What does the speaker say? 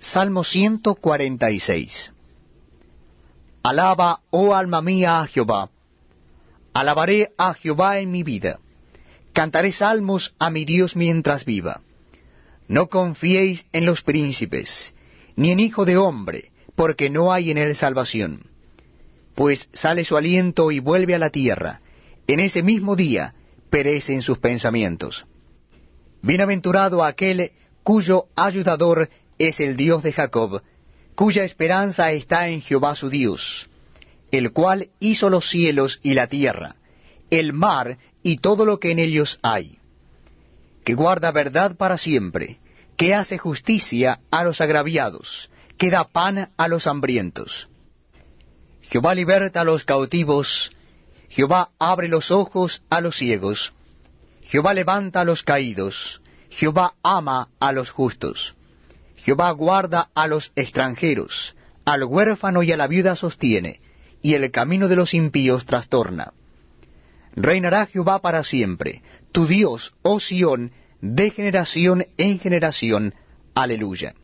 Salmo 146 Alaba, oh alma mía, a Jehová. Alabaré a Jehová en mi vida. Cantaré salmos a mi Dios mientras viva. No confiéis en los príncipes, ni en hijo de hombre, porque no hay en él salvación. Pues sale su aliento y vuelve a la tierra. En ese mismo día perecen sus pensamientos. Bienaventurado aquel cuyo ayudador es el Dios de Jacob, cuya esperanza está en Jehová su Dios, el cual hizo los cielos y la tierra, el mar y todo lo que en ellos hay, que guarda verdad para siempre, que hace justicia a los agraviados, que da pan a los hambrientos. Jehová liberta a los cautivos, Jehová abre los ojos a los ciegos, Jehová levanta a los caídos, Jehová ama a los justos. Jehová guarda a los extranjeros, al huérfano y a la viuda sostiene, y el camino de los impíos trastorna. Reinará Jehová para siempre, tu Dios, oh Sión, de generación en generación. Aleluya.